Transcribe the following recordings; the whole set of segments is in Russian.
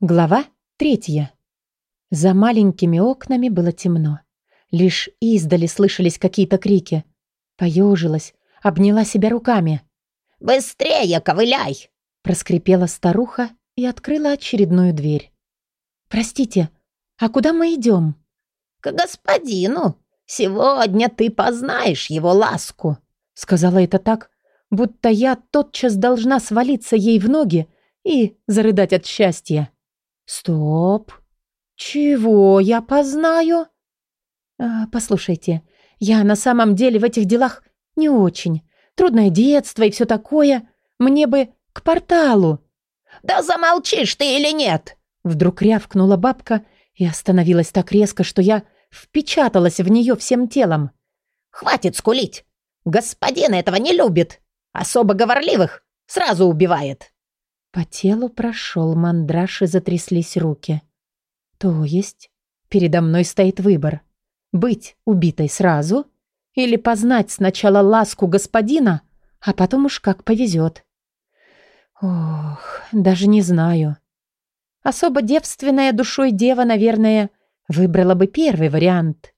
Глава третья. За маленькими окнами было темно. Лишь издали слышались какие-то крики. Поежилась, обняла себя руками. «Быстрее ковыляй!» Проскрипела старуха и открыла очередную дверь. «Простите, а куда мы идем?» «К господину. Сегодня ты познаешь его ласку», Сказала это так, будто я тотчас должна свалиться ей в ноги и зарыдать от счастья. «Стоп! Чего я познаю?» а, «Послушайте, я на самом деле в этих делах не очень. Трудное детство и все такое. Мне бы к порталу». «Да замолчишь ты или нет?» Вдруг рявкнула бабка и остановилась так резко, что я впечаталась в нее всем телом. «Хватит скулить! Господин этого не любит. Особо говорливых сразу убивает». По телу прошел мандраж и затряслись руки. То есть передо мной стоит выбор. Быть убитой сразу или познать сначала ласку господина, а потом уж как повезет. Ох, даже не знаю. Особо девственная душой дева, наверное, выбрала бы первый вариант.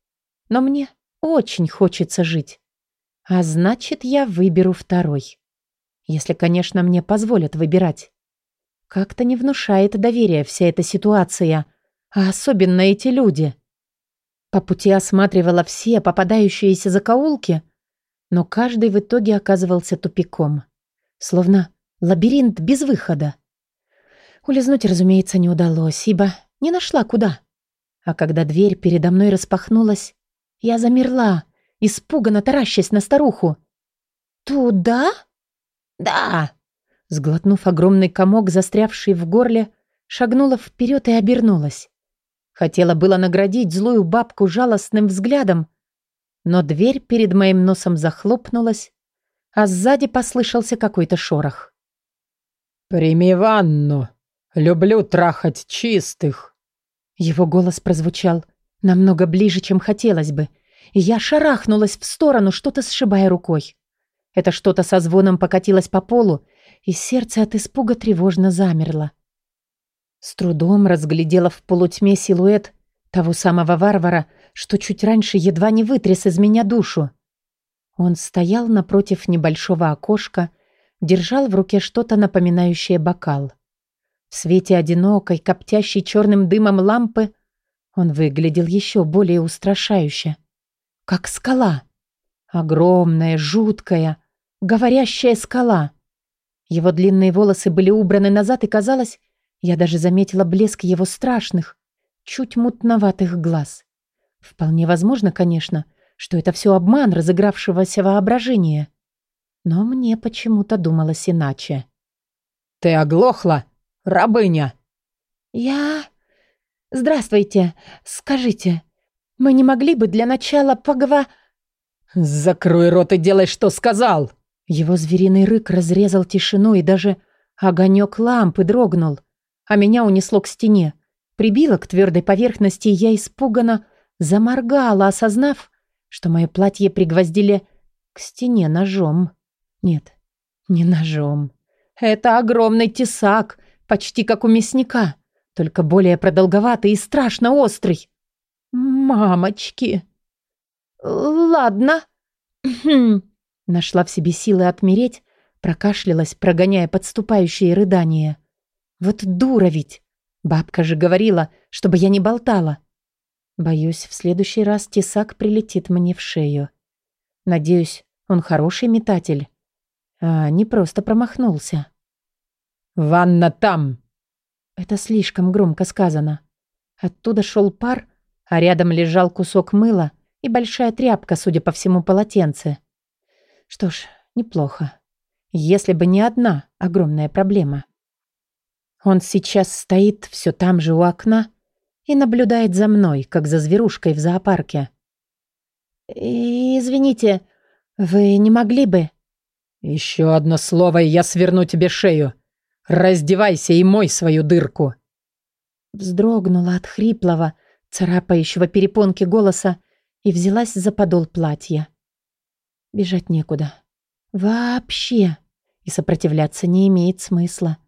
Но мне очень хочется жить. А значит, я выберу второй. Если, конечно, мне позволят выбирать. Как-то не внушает доверия вся эта ситуация, а особенно эти люди. По пути осматривала все попадающиеся закоулки, но каждый в итоге оказывался тупиком. Словно лабиринт без выхода. Улизнуть, разумеется, не удалось, ибо не нашла куда. А когда дверь передо мной распахнулась, я замерла, испуганно таращась на старуху. «Туда?» «Да!» Сглотнув огромный комок, застрявший в горле, шагнула вперед и обернулась. Хотела было наградить злую бабку жалостным взглядом, но дверь перед моим носом захлопнулась, а сзади послышался какой-то шорох. «Прими ванну. Люблю трахать чистых». Его голос прозвучал намного ближе, чем хотелось бы, и я шарахнулась в сторону, что-то сшибая рукой. Это что-то со звоном покатилось по полу, и сердце от испуга тревожно замерло. С трудом разглядела в полутьме силуэт того самого варвара, что чуть раньше едва не вытряс из меня душу. Он стоял напротив небольшого окошка, держал в руке что-то напоминающее бокал. В свете одинокой, коптящей черным дымом лампы он выглядел еще более устрашающе. Как скала. Огромная, жуткая, говорящая скала. Его длинные волосы были убраны назад, и казалось, я даже заметила блеск его страшных, чуть мутноватых глаз. Вполне возможно, конечно, что это все обман разыгравшегося воображения. Но мне почему-то думалось иначе. «Ты оглохла, рабыня?» «Я... Здравствуйте. Скажите, мы не могли бы для начала погова...» «Закрой рот и делай, что сказал!» Его звериный рык разрезал тишину, и даже огонек лампы дрогнул, а меня унесло к стене. Прибило к твердой поверхности, и я испуганно заморгала, осознав, что мое платье пригвоздили к стене ножом. Нет, не ножом. Это огромный тесак, почти как у мясника, только более продолговатый и страшно острый. Мамочки! Ладно. Нашла в себе силы отмереть, прокашлялась, прогоняя подступающие рыдания. Вот дура ведь! Бабка же говорила, чтобы я не болтала. Боюсь, в следующий раз тесак прилетит мне в шею. Надеюсь, он хороший метатель. А не просто промахнулся. «Ванна там!» Это слишком громко сказано. Оттуда шел пар, а рядом лежал кусок мыла и большая тряпка, судя по всему, полотенце. Что ж, неплохо. Если бы не одна огромная проблема. Он сейчас стоит все там же у окна и наблюдает за мной, как за зверушкой в зоопарке. «Извините, вы не могли бы...» «Еще одно слово, и я сверну тебе шею. Раздевайся и мой свою дырку!» Вздрогнула от хриплого, царапающего перепонки голоса и взялась за подол платья. Бежать некуда. Вообще. И сопротивляться не имеет смысла.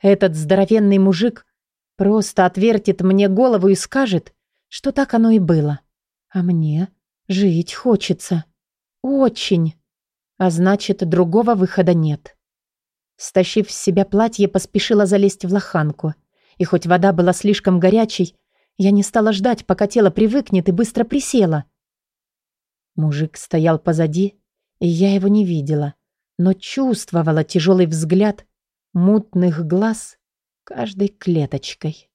Этот здоровенный мужик Просто отвертит мне голову и скажет, что так оно и было. А мне жить хочется. Очень. А значит, другого выхода нет. Стащив с себя платье, поспешила залезть в лоханку. И хоть вода была слишком горячей, я не стала ждать, пока тело привыкнет, и быстро присела. Мужик стоял позади, и я его не видела, но чувствовала тяжелый взгляд мутных глаз каждой клеточкой.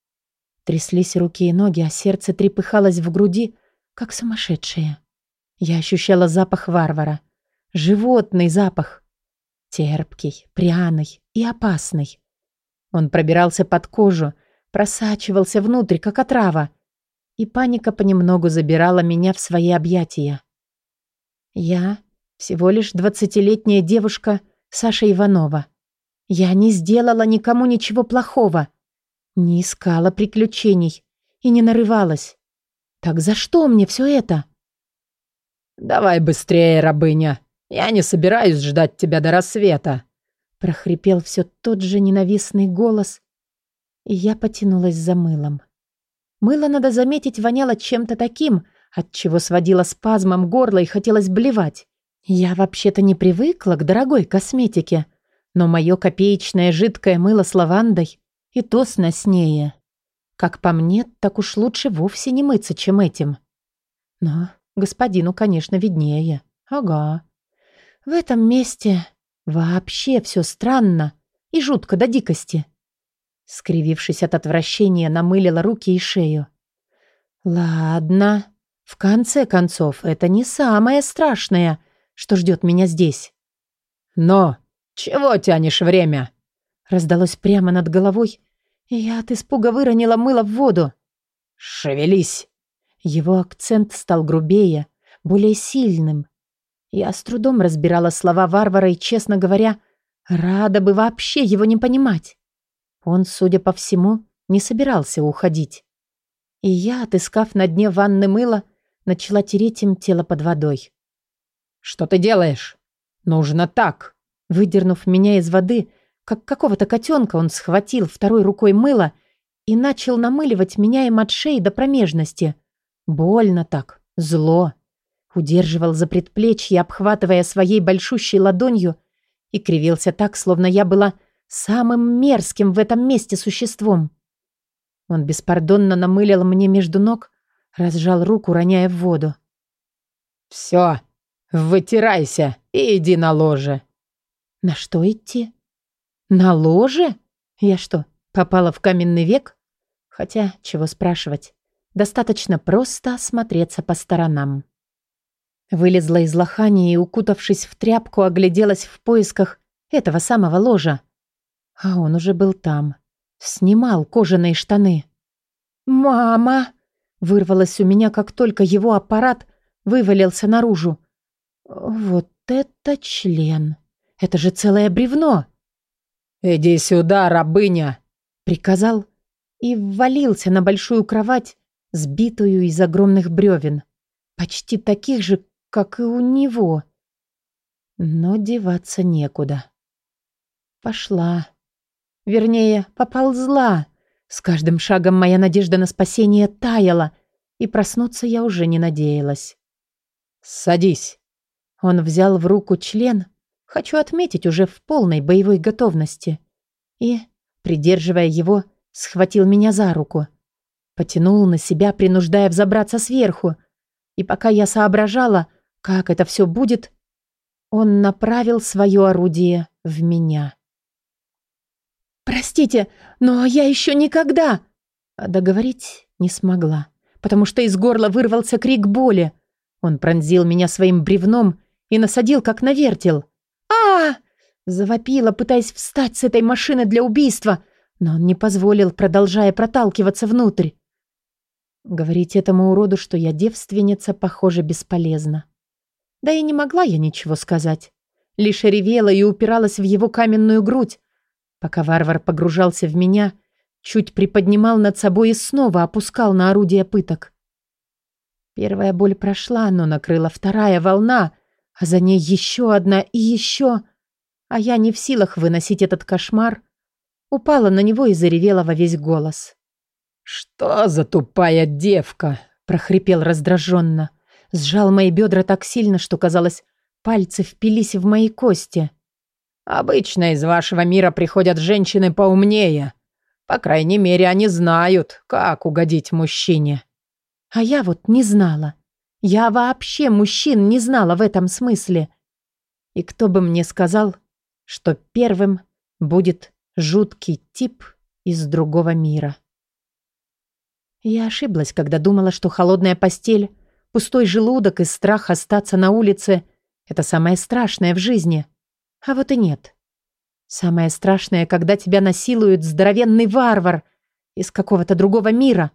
Тряслись руки и ноги, а сердце трепыхалось в груди, как сумасшедшее. Я ощущала запах варвара. Животный запах. Терпкий, пряный и опасный. Он пробирался под кожу, просачивался внутрь, как отрава. И паника понемногу забирала меня в свои объятия. Я всего лишь двадцатилетняя девушка Саша Иванова. Я не сделала никому ничего плохого. Не искала приключений и не нарывалась. Так за что мне все это? «Давай быстрее, рабыня. Я не собираюсь ждать тебя до рассвета», прохрипел все тот же ненавистный голос, и я потянулась за мылом. Мыло, надо заметить, воняло чем-то таким, от чего сводило спазмом горло и хотелось блевать. Я вообще-то не привыкла к дорогой косметике, но мое копеечное жидкое мыло с лавандой и то сноснее. Как по мне, так уж лучше вовсе не мыться, чем этим. Но господину, конечно, виднее. Ага. В этом месте вообще все странно и жутко до дикости. Скривившись от отвращения, намылила руки и шею. Ладно. В конце концов, это не самое страшное, что ждет меня здесь. Но чего тянешь время? Раздалось прямо над головой, и я от испуга выронила мыло в воду. «Шевелись!» Его акцент стал грубее, более сильным. Я с трудом разбирала слова варвара и, честно говоря, рада бы вообще его не понимать. Он, судя по всему, не собирался уходить. И я, отыскав на дне ванны мыло, начала тереть им тело под водой. «Что ты делаешь? Нужно так!» Выдернув меня из воды, как какого-то котенка, он схватил второй рукой мыло и начал намыливать меня им от шеи до промежности. Больно так, зло. Удерживал за предплечье, обхватывая своей большущей ладонью, и кривился так, словно я была самым мерзким в этом месте существом. Он беспардонно намылил мне между ног, разжал руку, роняя в воду. «Все, вытирайся и иди на ложе». «На что идти?» «На ложе? Я что, попала в каменный век?» Хотя, чего спрашивать, достаточно просто осмотреться по сторонам. Вылезла из лохани и, укутавшись в тряпку, огляделась в поисках этого самого ложа. А он уже был там. Снимал кожаные штаны. «Мама!» Вырвалось у меня, как только его аппарат вывалился наружу. «Вот это член! Это же целое бревно!» «Иди сюда, рабыня!» Приказал и ввалился на большую кровать, сбитую из огромных бревен. Почти таких же, как и у него. Но деваться некуда. Пошла. Вернее, поползла. С каждым шагом моя надежда на спасение таяла, и проснуться я уже не надеялась. «Садись». Он взял в руку член, хочу отметить, уже в полной боевой готовности, и, придерживая его, схватил меня за руку. Потянул на себя, принуждая взобраться сверху. И пока я соображала, как это все будет, он направил свое орудие в меня. «Простите, но я еще никогда...» а Договорить не смогла, потому что из горла вырвался крик боли. Он пронзил меня своим бревном и насадил, как на вертел. а Завопила, пытаясь встать с этой машины для убийства, но он не позволил, продолжая проталкиваться внутрь. Говорить этому уроду, что я девственница, похоже, бесполезно. Да и не могла я ничего сказать. Лишь ревела и упиралась в его каменную грудь, Пока варвар погружался в меня, чуть приподнимал над собой и снова опускал на орудие пыток. Первая боль прошла, но накрыла вторая волна, а за ней еще одна и еще. А я не в силах выносить этот кошмар. Упала на него и заревела во весь голос. «Что за тупая девка?» – прохрипел раздраженно. Сжал мои бедра так сильно, что, казалось, пальцы впились в мои кости. «Обычно из вашего мира приходят женщины поумнее. По крайней мере, они знают, как угодить мужчине». А я вот не знала. Я вообще мужчин не знала в этом смысле. И кто бы мне сказал, что первым будет жуткий тип из другого мира. Я ошиблась, когда думала, что холодная постель, пустой желудок и страх остаться на улице — это самое страшное в жизни. А вот и нет. Самое страшное, когда тебя насилует здоровенный варвар из какого-то другого мира,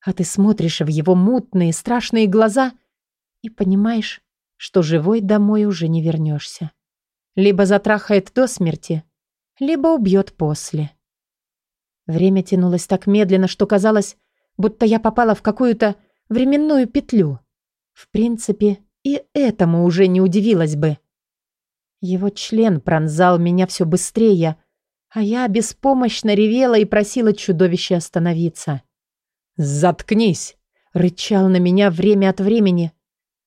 а ты смотришь в его мутные, страшные глаза и понимаешь, что живой домой уже не вернешься. Либо затрахает до смерти, либо убьет после. Время тянулось так медленно, что казалось, будто я попала в какую-то временную петлю. В принципе, и этому уже не удивилась бы. Его член пронзал меня все быстрее, а я беспомощно ревела и просила чудовище остановиться. «Заткнись!» — рычал на меня время от времени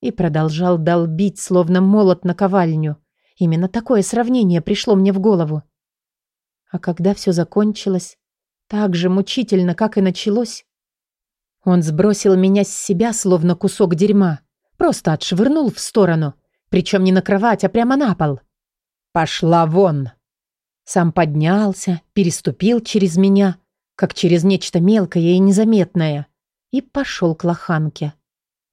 и продолжал долбить, словно молот на ковальню. Именно такое сравнение пришло мне в голову. А когда все закончилось, так же мучительно, как и началось, он сбросил меня с себя, словно кусок дерьма. Просто отшвырнул в сторону. Причем не на кровать, а прямо на пол. «Пошла вон!» Сам поднялся, переступил через меня, как через нечто мелкое и незаметное, и пошел к лоханке.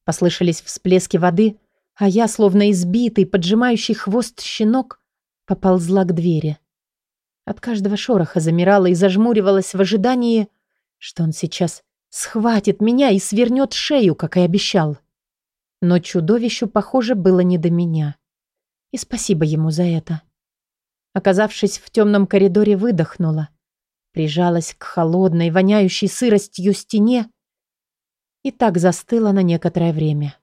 Послышались всплески воды, а я, словно избитый, поджимающий хвост щенок, поползла к двери. От каждого шороха замирала и зажмуривалась в ожидании, что он сейчас Схватит меня и свернет шею, как и обещал. Но чудовищу, похоже, было не до меня. И спасибо ему за это. Оказавшись в темном коридоре, выдохнула. Прижалась к холодной, воняющей сыростью стене и так застыла на некоторое время.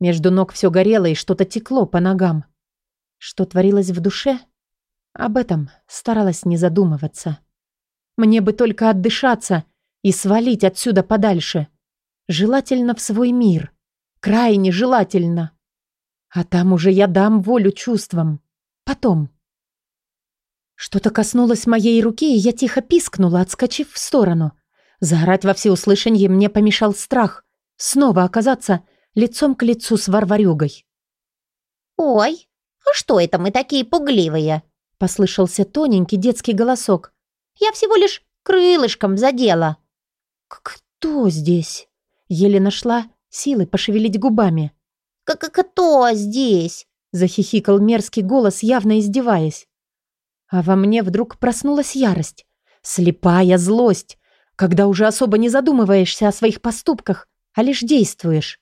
Между ног все горело и что-то текло по ногам. Что творилось в душе? Об этом старалась не задумываться. Мне бы только отдышаться и свалить отсюда подальше. Желательно в свой мир. Крайне желательно. А там уже я дам волю чувствам. Потом. Что-то коснулось моей руки, и я тихо пискнула, отскочив в сторону. Заорать во всеуслышание мне помешал страх. Снова оказаться лицом к лицу с варварюгой. «Ой, а что это мы такие пугливые?» Послышался тоненький детский голосок. «Я всего лишь крылышком задела». «Кто здесь?» Еле нашла силы пошевелить губами. «Как кто здесь?» Захихикал мерзкий голос, явно издеваясь. А во мне вдруг проснулась ярость. Слепая злость, когда уже особо не задумываешься о своих поступках, а лишь действуешь.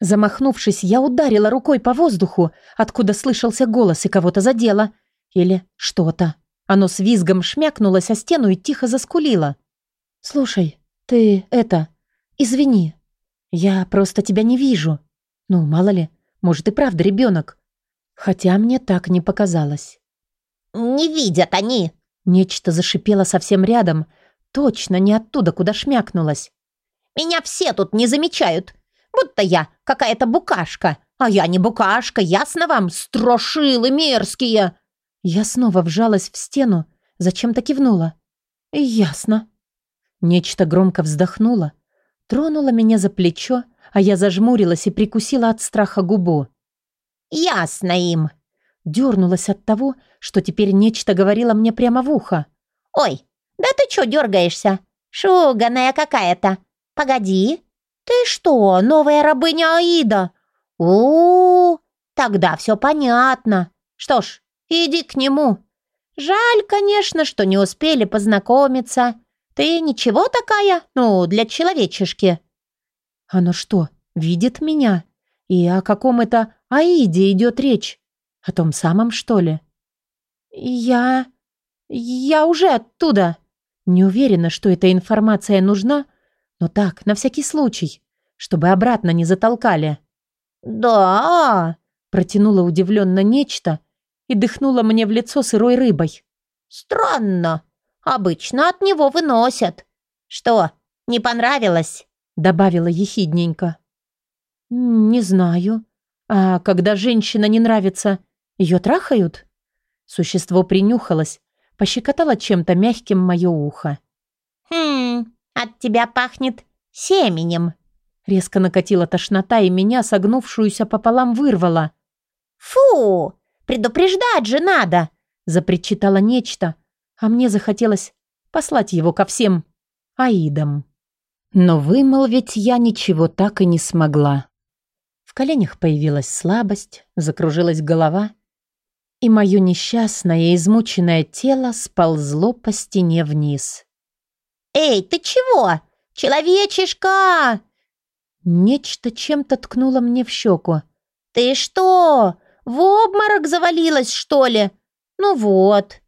Замахнувшись, я ударила рукой по воздуху, откуда слышался голос и кого-то задела. Или что-то. Оно с визгом шмякнулось о стену и тихо заскулило. «Слушай, «Ты это... Извини. Я просто тебя не вижу. Ну, мало ли, может и правда ребенок. Хотя мне так не показалось». «Не видят они!» Нечто зашипело совсем рядом, точно не оттуда, куда шмякнулось. «Меня все тут не замечают, будто я какая-то букашка. А я не букашка, ясно вам, строшилы мерзкие!» Я снова вжалась в стену, зачем-то кивнула. «Ясно». Нечто громко вздохнуло, тронуло меня за плечо, а я зажмурилась и прикусила от страха губу. «Ясно им!» Дернулась от того, что теперь нечто говорило мне прямо в ухо. «Ой, да ты чё дергаешься? Шуганая какая-то! Погоди! Ты что, новая рабыня Аида? у, -у, -у Тогда все понятно. Что ж, иди к нему. Жаль, конечно, что не успели познакомиться. «Ты ничего такая? Ну, для человечешки». «Оно что, видит меня? И о каком это Аиде идет речь? О том самом, что ли?» «Я... я уже оттуда». Не уверена, что эта информация нужна, но так, на всякий случай, чтобы обратно не затолкали. «Да...» — протянула удивленно нечто и дыхнула мне в лицо сырой рыбой. «Странно. Обычно от него выносят. Что, Не понравилось?» добавила ехидненько. «Не знаю. А когда женщина не нравится, ее трахают?» Существо принюхалось, пощекотало чем-то мягким мое ухо. «Хм, от тебя пахнет семенем». Резко накатила тошнота, и меня, согнувшуюся пополам, вырвала. «Фу, предупреждать же надо!» запричитало нечто, а мне захотелось послать его ко всем аидам. Но вымолвить я ничего так и не смогла. В коленях появилась слабость, закружилась голова, и мое несчастное, измученное тело сползло по стене вниз. «Эй, ты чего? Человечишка!» Нечто чем-то ткнуло мне в щеку. «Ты что, в обморок завалилась, что ли? Ну вот».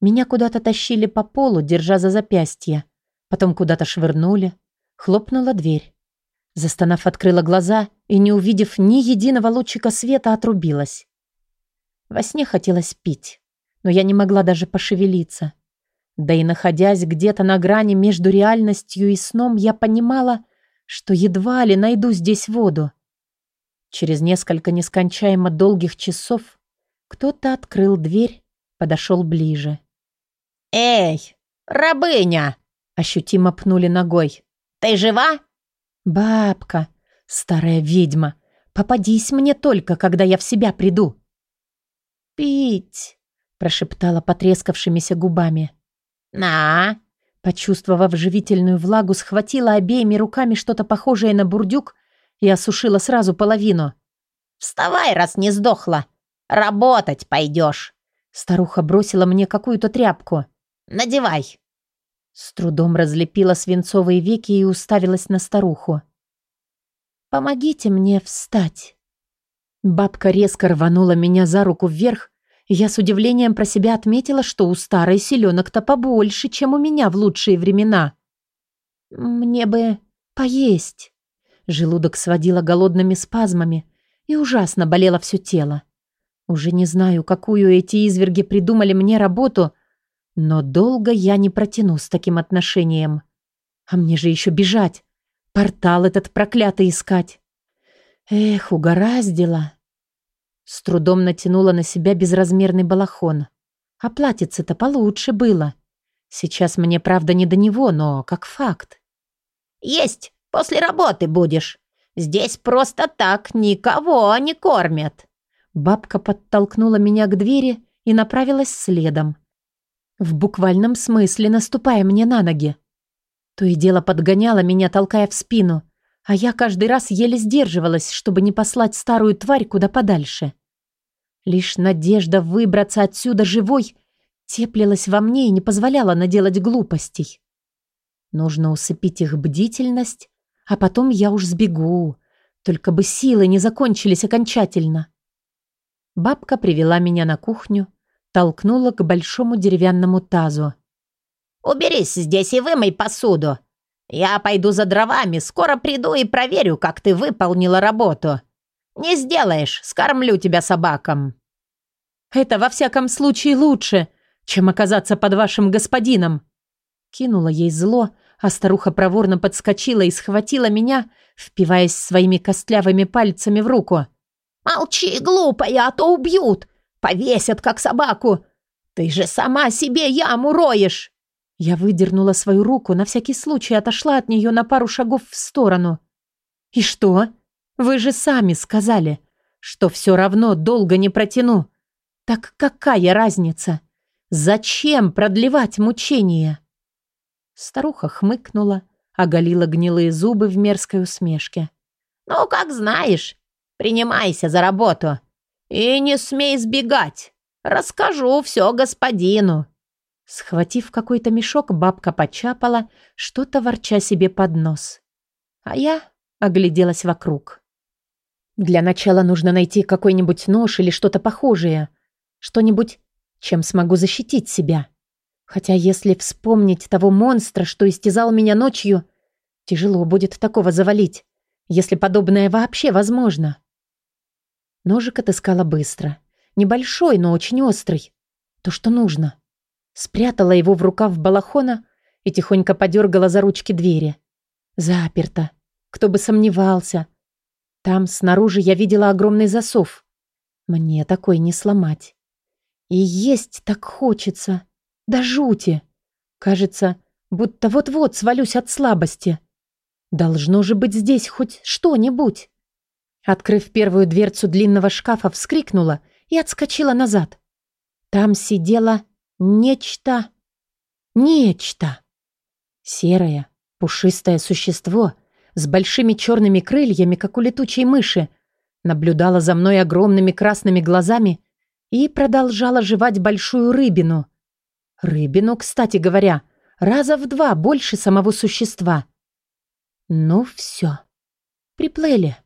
Меня куда-то тащили по полу, держа за запястье. Потом куда-то швырнули. Хлопнула дверь. Застонав, открыла глаза и, не увидев ни единого лучика света, отрубилась. Во сне хотелось пить, но я не могла даже пошевелиться. Да и находясь где-то на грани между реальностью и сном, я понимала, что едва ли найду здесь воду. Через несколько нескончаемо долгих часов кто-то открыл дверь, подошел ближе. «Эй, рабыня!» Ощутимо пнули ногой. «Ты жива?» «Бабка, старая ведьма, попадись мне только, когда я в себя приду». «Пить», — прошептала потрескавшимися губами. «На!» Почувствовав живительную влагу, схватила обеими руками что-то похожее на бурдюк и осушила сразу половину. «Вставай, раз не сдохла! Работать пойдешь!» Старуха бросила мне какую-то тряпку. «Надевай!» С трудом разлепила свинцовые веки и уставилась на старуху. «Помогите мне встать». Бабка резко рванула меня за руку вверх, я с удивлением про себя отметила, что у старой селенок-то побольше, чем у меня в лучшие времена. «Мне бы поесть». Желудок сводила голодными спазмами, и ужасно болело все тело. Уже не знаю, какую эти изверги придумали мне работу — но долго я не протяну с таким отношением. А мне же еще бежать. Портал этот проклятый искать. Эх, угораздило. С трудом натянула на себя безразмерный балахон. А платьице-то получше было. Сейчас мне, правда, не до него, но как факт. «Есть, после работы будешь. Здесь просто так никого не кормят». Бабка подтолкнула меня к двери и направилась следом. В буквальном смысле наступая мне на ноги. То и дело подгоняла меня, толкая в спину, а я каждый раз еле сдерживалась, чтобы не послать старую тварь куда подальше. Лишь надежда выбраться отсюда живой теплилась во мне и не позволяла наделать глупостей. Нужно усыпить их бдительность, а потом я уж сбегу, только бы силы не закончились окончательно. Бабка привела меня на кухню, толкнула к большому деревянному тазу. «Уберись здесь и вымой посуду. Я пойду за дровами, скоро приду и проверю, как ты выполнила работу. Не сделаешь, скормлю тебя собакам». «Это во всяком случае лучше, чем оказаться под вашим господином». Кинула ей зло, а старуха проворно подскочила и схватила меня, впиваясь своими костлявыми пальцами в руку. «Молчи, глупая, а то убьют! Повесят, как собаку! Ты же сама себе яму роешь!» Я выдернула свою руку, на всякий случай отошла от нее на пару шагов в сторону. «И что? Вы же сами сказали, что все равно долго не протяну. Так какая разница? Зачем продлевать мучения?» Старуха хмыкнула, оголила гнилые зубы в мерзкой усмешке. «Ну, как знаешь. Принимайся за работу. «И не смей сбегать! Расскажу все господину!» Схватив какой-то мешок, бабка почапала, что-то ворча себе под нос. А я огляделась вокруг. Для начала нужно найти какой-нибудь нож или что-то похожее. Что-нибудь, чем смогу защитить себя. Хотя если вспомнить того монстра, что истязал меня ночью, тяжело будет такого завалить, если подобное вообще возможно. Ножик отыскала быстро. Небольшой, но очень острый. То, что нужно. Спрятала его в рукав балахона и тихонько подергала за ручки двери. Заперто. Кто бы сомневался. Там снаружи я видела огромный засов. Мне такой не сломать. И есть так хочется. Да жути. Кажется, будто вот-вот свалюсь от слабости. Должно же быть здесь хоть что-нибудь. Открыв первую дверцу длинного шкафа, вскрикнула и отскочила назад. Там сидело нечто... Нечто. Серое, пушистое существо с большими черными крыльями, как у летучей мыши, наблюдало за мной огромными красными глазами и продолжала жевать большую рыбину. Рыбину, кстати говоря, раза в два больше самого существа. Ну все, приплыли.